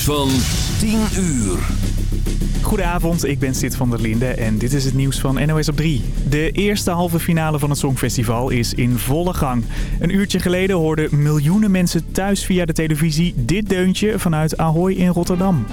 van 10 uur. Goedenavond, ik ben Sid van der Linde en dit is het nieuws van NOS op 3. De eerste halve finale van het Songfestival is in volle gang. Een uurtje geleden hoorden miljoenen mensen thuis via de televisie dit deuntje vanuit Ahoy in Rotterdam.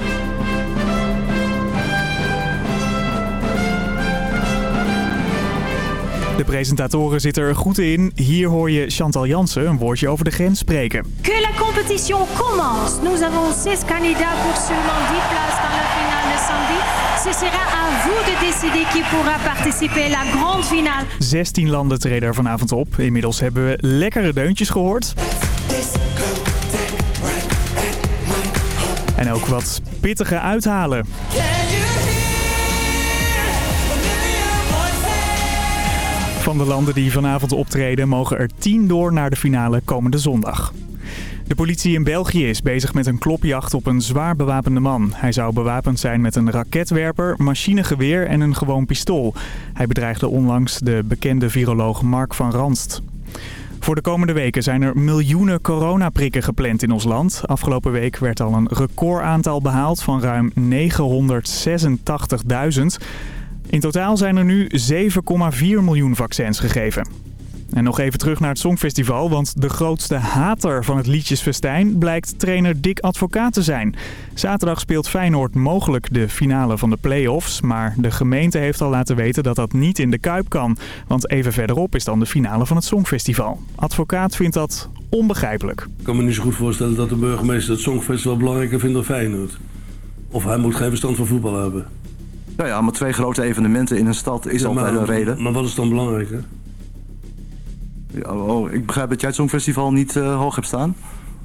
De presentatoren zitten er goed in. Hier hoor je Chantal Jansen een woordje over de grens spreken. Que la compétition commence. Nous avons 6 candidats pour seulement 10 places dans la finale de samedi. Ce sera à vous de décider qui pourra participer à la grande finale. 16 landen treden er vanavond op. Inmiddels hebben we lekkere deuntjes gehoord. En ook wat pittige uithalen. Van de landen die vanavond optreden mogen er 10 door naar de finale komende zondag. De politie in België is bezig met een klopjacht op een zwaar bewapende man. Hij zou bewapend zijn met een raketwerper, machinegeweer en een gewoon pistool. Hij bedreigde onlangs de bekende viroloog Mark van Ranst. Voor de komende weken zijn er miljoenen coronaprikken gepland in ons land. Afgelopen week werd al een recordaantal behaald van ruim 986.000. In totaal zijn er nu 7,4 miljoen vaccins gegeven. En nog even terug naar het Songfestival, want de grootste hater van het liedjesfestijn blijkt trainer Dick Advocaat te zijn. Zaterdag speelt Feyenoord mogelijk de finale van de play-offs, maar de gemeente heeft al laten weten dat dat niet in de Kuip kan. Want even verderop is dan de finale van het Songfestival. Advocaat vindt dat onbegrijpelijk. Ik kan me niet zo goed voorstellen dat de burgemeester het Songfestival belangrijker vindt dan Feyenoord. Of hij moet geen verstand van voetbal hebben. Nou ja, maar twee grote evenementen in een stad is Ja, altijd maar, een reden. Maar wat is dan belangrijker? Ja, oh, ik begrijp dat jij het Songfestival niet eh, hoog hebt staan.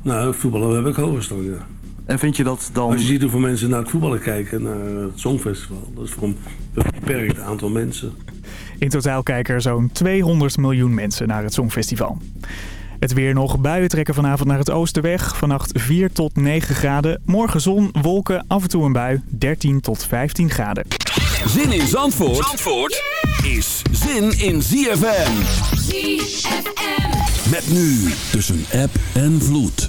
Nou, voetballen heb ik hoger staan, ja. En vind je dat dan... Als je ziet hoeveel mensen naar het voetballen kijken, naar het Songfestival. Dat is voor een beperkt aantal mensen. In totaal kijken er zo'n 200 miljoen mensen naar het Songfestival. Het weer nog. Buien trekken vanavond naar het oosten weg. Vannacht 4 tot 9 graden. Morgen zon, wolken, af en toe een bui. 13 tot 15 graden. Zin in Zandvoort, Zandvoort is zin in ZFM. ZFM. Met nu tussen app en vloed.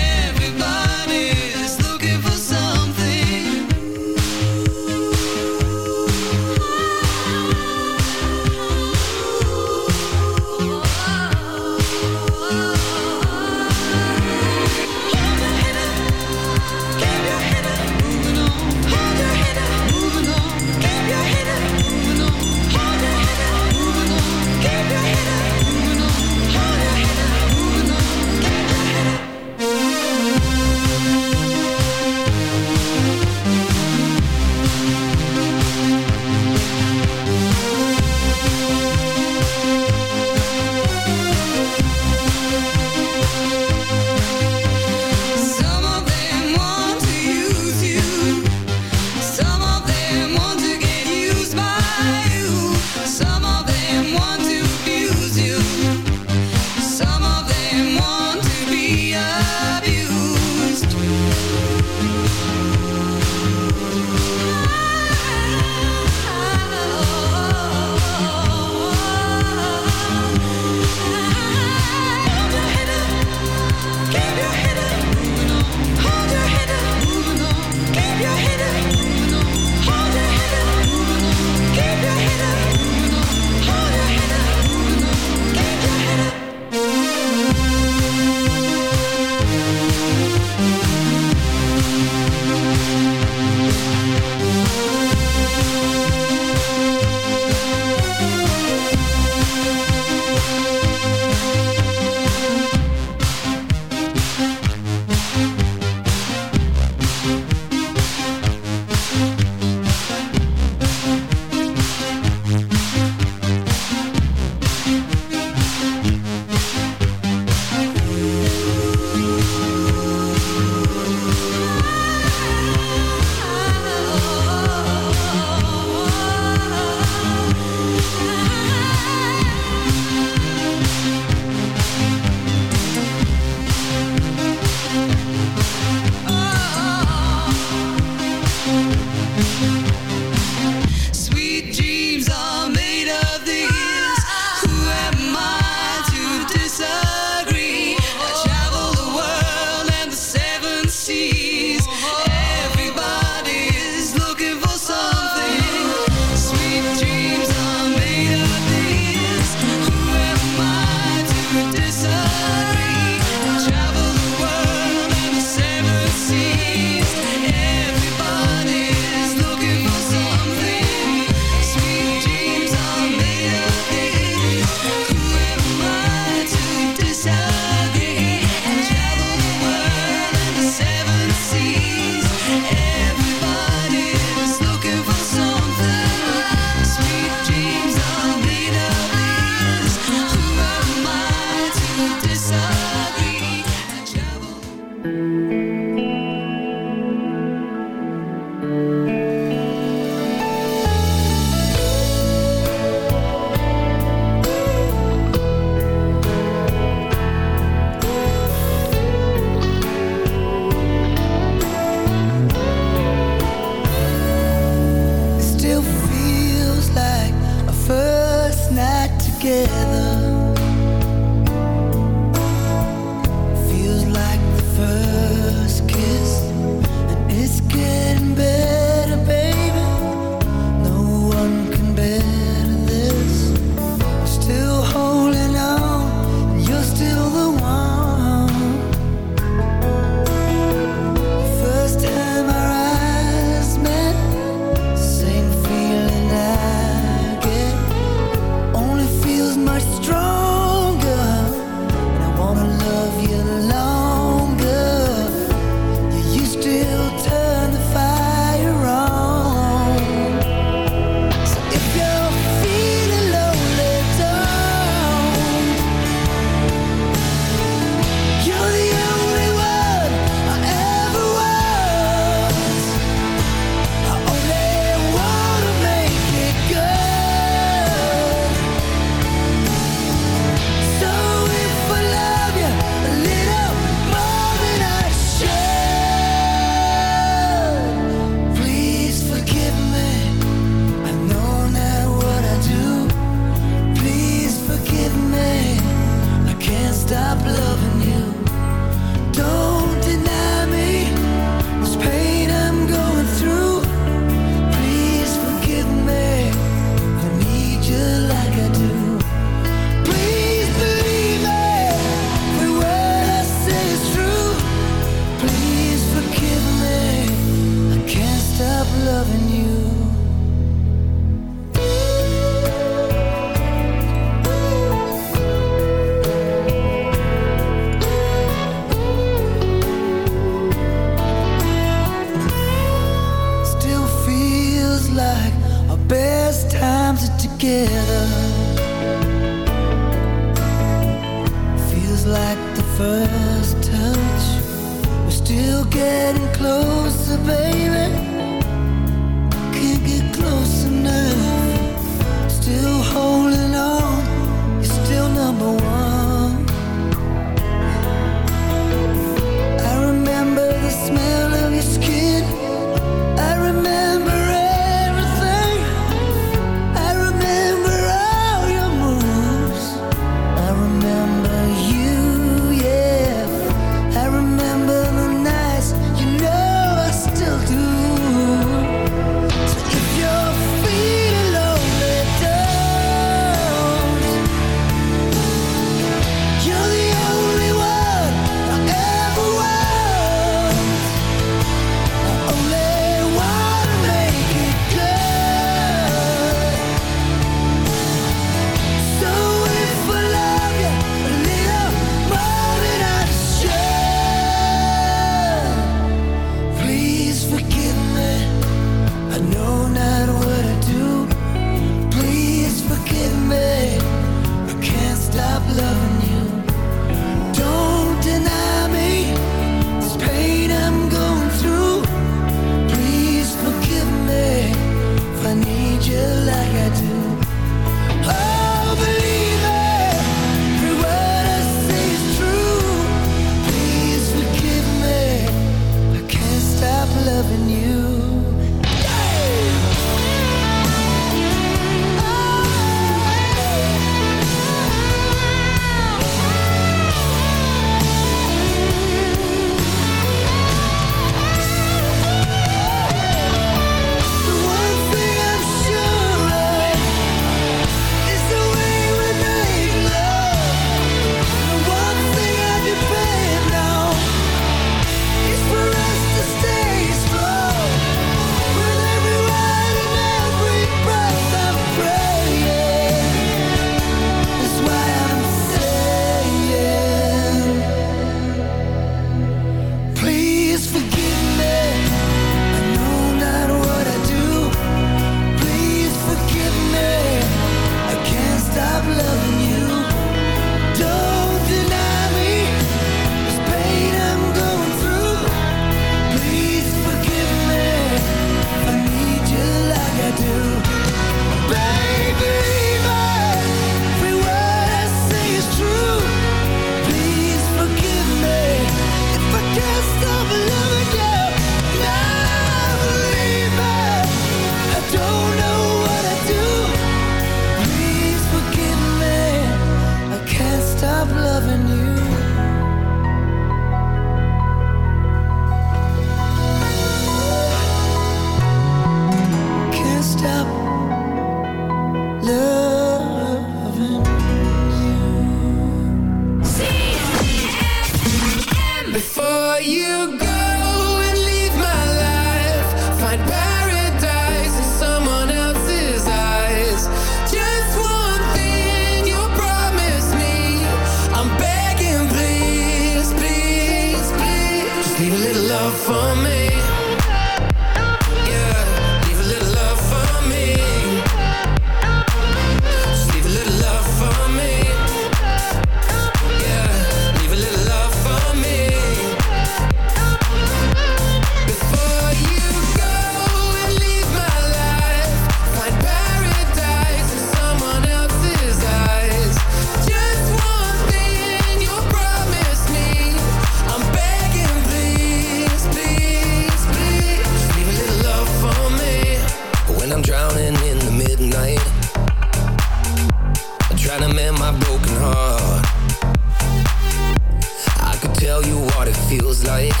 feels like.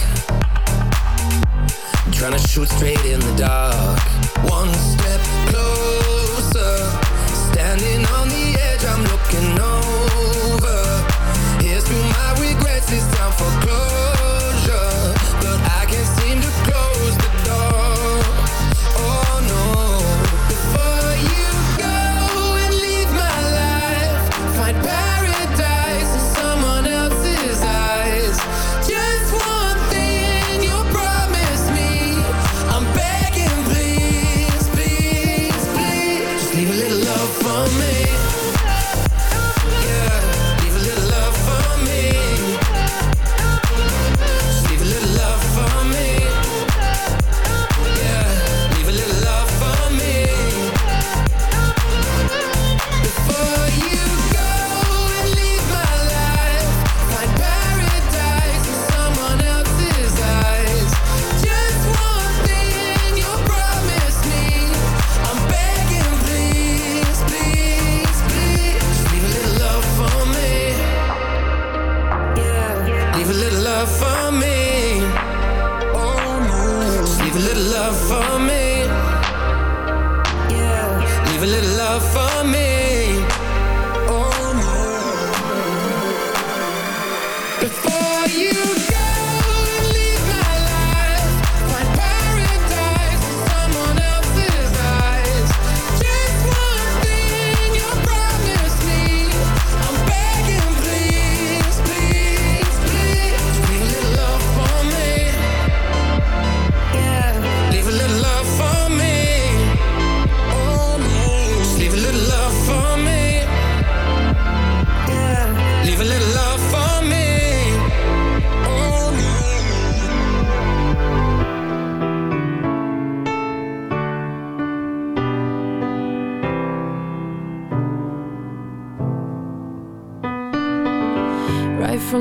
Trying to shoot straight in the dark. One step closer, standing on the edge, I'm looking over. Here's to my regrets, it's time for closure.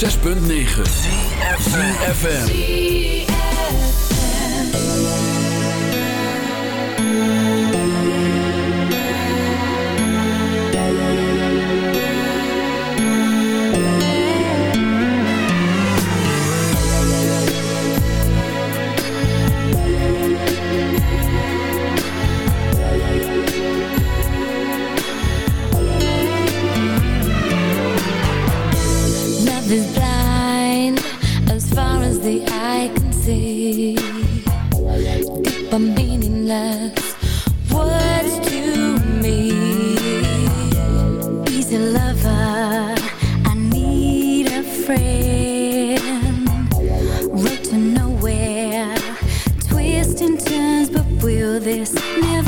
106.9 FM. the eye can see. Deep meaningless words to me? He's a lover, I need a friend. Road to nowhere, twist and turns But will this never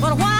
But why?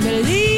believe